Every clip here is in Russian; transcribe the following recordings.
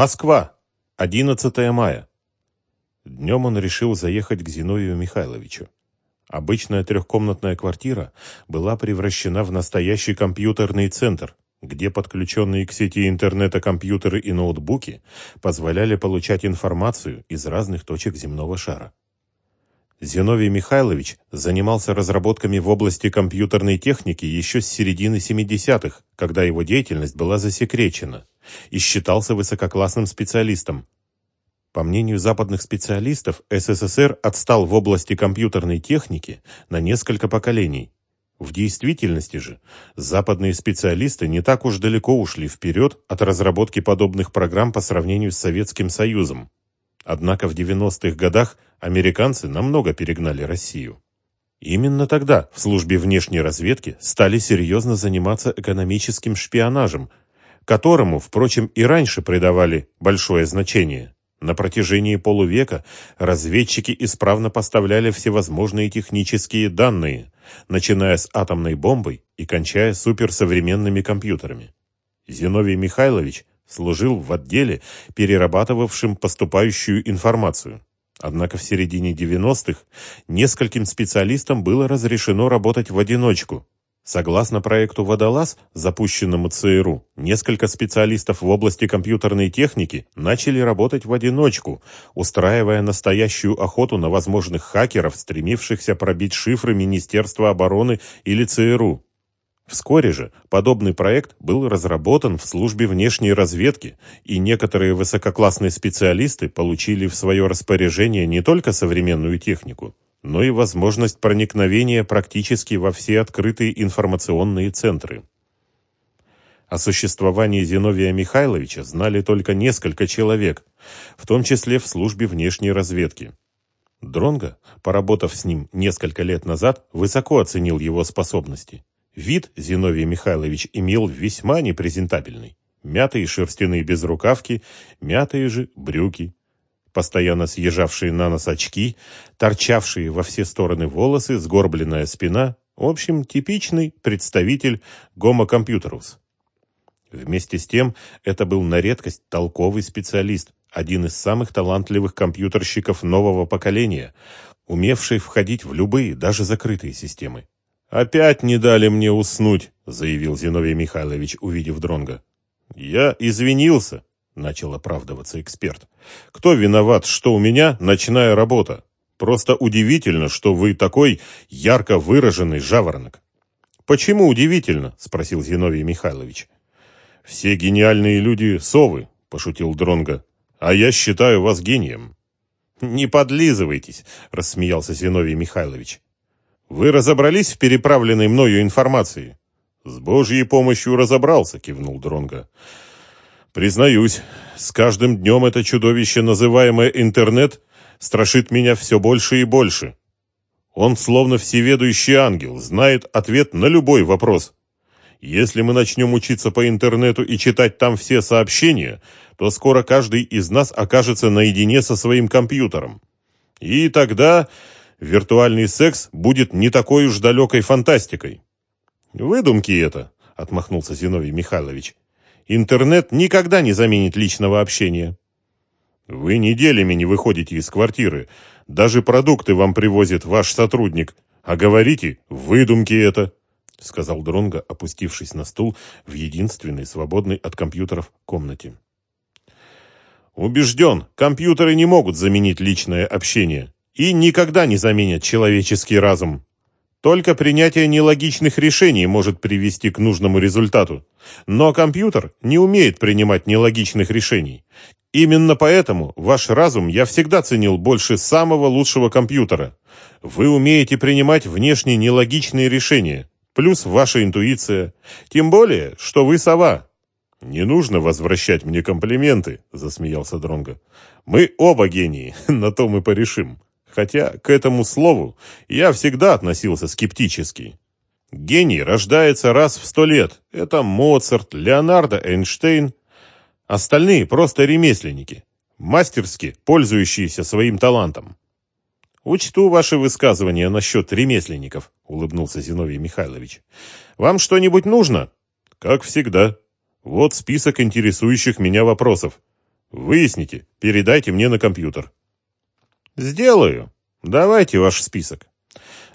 Москва. 11 мая. Днем он решил заехать к Зиновию Михайловичу. Обычная трехкомнатная квартира была превращена в настоящий компьютерный центр, где подключенные к сети интернета компьютеры и ноутбуки позволяли получать информацию из разных точек земного шара. Зиновий Михайлович занимался разработками в области компьютерной техники еще с середины 70-х, когда его деятельность была засекречена, и считался высококлассным специалистом. По мнению западных специалистов, СССР отстал в области компьютерной техники на несколько поколений. В действительности же, западные специалисты не так уж далеко ушли вперед от разработки подобных программ по сравнению с Советским Союзом. Однако в 90-х годах американцы намного перегнали Россию. Именно тогда в службе внешней разведки стали серьезно заниматься экономическим шпионажем, которому, впрочем, и раньше придавали большое значение. На протяжении полувека разведчики исправно поставляли всевозможные технические данные, начиная с атомной бомбой и кончая суперсовременными компьютерами. Зиновий Михайлович служил в отделе, перерабатывавшем поступающую информацию. Однако в середине 90-х нескольким специалистам было разрешено работать в одиночку. Согласно проекту «Водолаз», запущенному ЦРУ, несколько специалистов в области компьютерной техники начали работать в одиночку, устраивая настоящую охоту на возможных хакеров, стремившихся пробить шифры Министерства обороны или ЦРУ. Вскоре же подобный проект был разработан в службе внешней разведки, и некоторые высококлассные специалисты получили в свое распоряжение не только современную технику, но и возможность проникновения практически во все открытые информационные центры. О существовании Зиновия Михайловича знали только несколько человек, в том числе в службе внешней разведки. Дронго, поработав с ним несколько лет назад, высоко оценил его способности. Вид Зиновий Михайлович имел весьма непрезентабельный. Мятые шерстяные безрукавки, мятые же брюки, постоянно съезжавшие на нос очки, торчавшие во все стороны волосы, сгорбленная спина. В общем, типичный представитель гомокомпьютерус. Вместе с тем, это был на редкость толковый специалист, один из самых талантливых компьютерщиков нового поколения, умевший входить в любые, даже закрытые системы. «Опять не дали мне уснуть», — заявил Зиновий Михайлович, увидев Дронга. «Я извинился», — начал оправдываться эксперт. «Кто виноват, что у меня ночная работа? Просто удивительно, что вы такой ярко выраженный жаворонок». «Почему удивительно?» — спросил Зиновий Михайлович. «Все гениальные люди — совы», — пошутил Дронга. «А я считаю вас гением». «Не подлизывайтесь», — рассмеялся Зиновий Михайлович. Вы разобрались в переправленной мною информации? С Божьей помощью разобрался, кивнул Дронга. Признаюсь, с каждым днем это чудовище, называемое интернет, страшит меня все больше и больше. Он, словно всеведущий ангел, знает ответ на любой вопрос. Если мы начнем учиться по интернету и читать там все сообщения, то скоро каждый из нас окажется наедине со своим компьютером. И тогда виртуальный секс будет не такой уж далекой фантастикой. Выдумки это, отмахнулся Зиновий Михайлович. Интернет никогда не заменит личного общения. Вы неделями не выходите из квартиры. Даже продукты вам привозит ваш сотрудник. А говорите, выдумки это, сказал Дронго, опустившись на стул в единственной свободной от компьютеров комнате. Убежден, компьютеры не могут заменить личное общение и никогда не заменят человеческий разум. Только принятие нелогичных решений может привести к нужному результату. Но компьютер не умеет принимать нелогичных решений. Именно поэтому ваш разум я всегда ценил больше самого лучшего компьютера. Вы умеете принимать внешне нелогичные решения, плюс ваша интуиция. Тем более, что вы сова. Не нужно возвращать мне комплименты, засмеялся Дронго. Мы оба гении, на то мы порешим хотя к этому слову я всегда относился скептически. Гений рождается раз в сто лет. Это Моцарт, Леонардо Эйнштейн. Остальные просто ремесленники, мастерски пользующиеся своим талантом. «Учту ваши высказывания насчет ремесленников», — улыбнулся Зиновий Михайлович. «Вам что-нибудь нужно?» «Как всегда. Вот список интересующих меня вопросов. Выясните, передайте мне на компьютер. Сделаю. Давайте ваш список.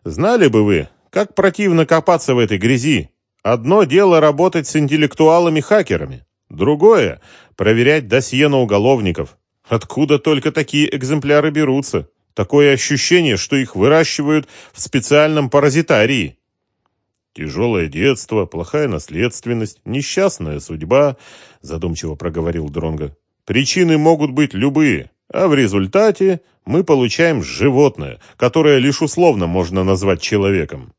Знали бы вы, как противно копаться в этой грязи. Одно дело работать с интеллектуалами-хакерами, другое – проверять досье на уголовников. Откуда только такие экземпляры берутся? Такое ощущение, что их выращивают в специальном паразитарии. Тяжелое детство, плохая наследственность, несчастная судьба, задумчиво проговорил Дронга. Причины могут быть любые, а в результате мы получаем животное, которое лишь условно можно назвать человеком.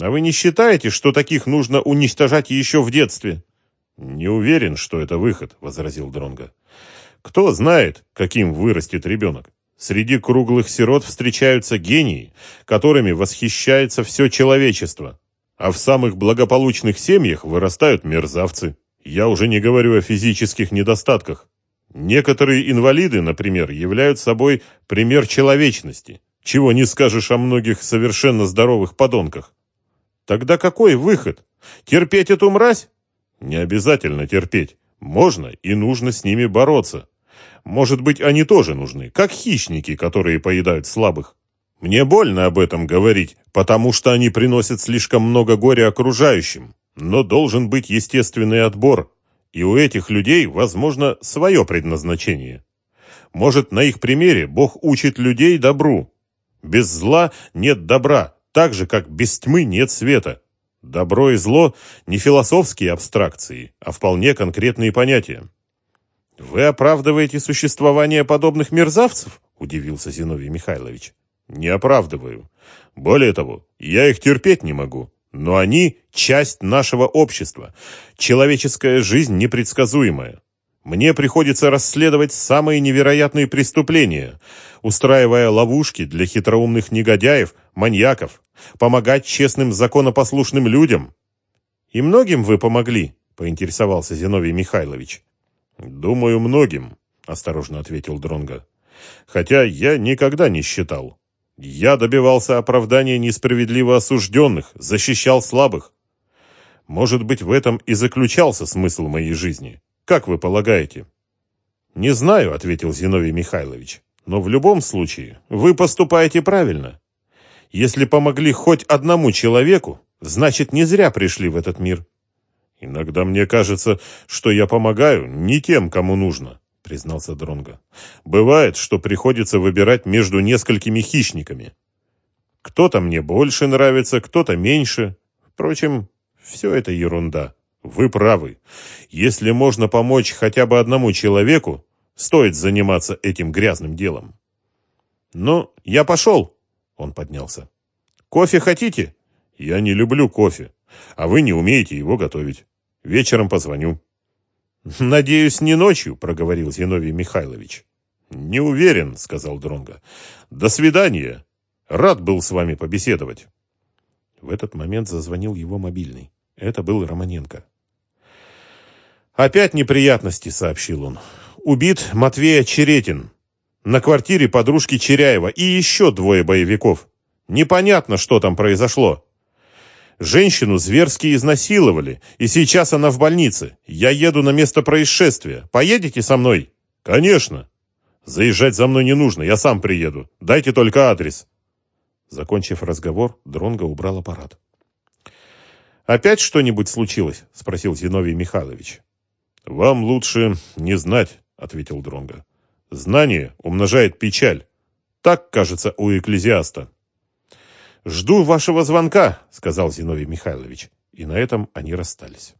А вы не считаете, что таких нужно уничтожать еще в детстве? Не уверен, что это выход, возразил Дронга. Кто знает, каким вырастет ребенок? Среди круглых сирот встречаются гении, которыми восхищается все человечество. А в самых благополучных семьях вырастают мерзавцы. Я уже не говорю о физических недостатках. Некоторые инвалиды, например, являются собой пример человечности, чего не скажешь о многих совершенно здоровых подонках. Тогда какой выход? Терпеть эту мразь? Не обязательно терпеть. Можно и нужно с ними бороться. Может быть, они тоже нужны, как хищники, которые поедают слабых. Мне больно об этом говорить, потому что они приносят слишком много горя окружающим. Но должен быть естественный отбор, и у этих людей, возможно, свое предназначение. Может, на их примере Бог учит людей добру. Без зла нет добра, так же, как без тьмы нет света. Добро и зло – не философские абстракции, а вполне конкретные понятия. «Вы оправдываете существование подобных мерзавцев?» – удивился Зиновий Михайлович. «Не оправдываю. Более того, я их терпеть не могу. Но они – часть нашего общества. Человеческая жизнь непредсказуемая. Мне приходится расследовать самые невероятные преступления, устраивая ловушки для хитроумных негодяев, маньяков, помогать честным законопослушным людям. И многим вы помогли, поинтересовался Зиновий Михайлович. Думаю, многим, осторожно ответил Дронга. Хотя я никогда не считал. Я добивался оправдания несправедливо осужденных, защищал слабых. Может быть, в этом и заключался смысл моей жизни. Как вы полагаете? Не знаю, ответил Зиновий Михайлович. Но в любом случае, вы поступаете правильно. Если помогли хоть одному человеку, значит, не зря пришли в этот мир. Иногда мне кажется, что я помогаю не тем, кому нужно, признался Дронга. Бывает, что приходится выбирать между несколькими хищниками. Кто-то мне больше нравится, кто-то меньше. Впрочем, все это ерунда. Вы правы. Если можно помочь хотя бы одному человеку, стоит заниматься этим грязным делом. Ну, я пошел. Он поднялся. Кофе хотите? Я не люблю кофе, а вы не умеете его готовить. Вечером позвоню. Надеюсь, не ночью, проговорил Зиновий Михайлович. Не уверен, сказал Дронга. До свидания. Рад был с вами побеседовать. В этот момент зазвонил его мобильный. Это был Романенко. «Опять неприятности», — сообщил он. «Убит Матвей Черетин. На квартире подружки Черяева и еще двое боевиков. Непонятно, что там произошло. Женщину зверски изнасиловали, и сейчас она в больнице. Я еду на место происшествия. Поедете со мной?» «Конечно!» «Заезжать за мной не нужно, я сам приеду. Дайте только адрес». Закончив разговор, Дронго убрал аппарат. «Опять что-нибудь случилось?» – спросил Зиновий Михайлович. «Вам лучше не знать», — ответил Дронга. «Знание умножает печаль. Так, кажется, у экклезиаста». «Жду вашего звонка», — сказал Зиновий Михайлович. И на этом они расстались.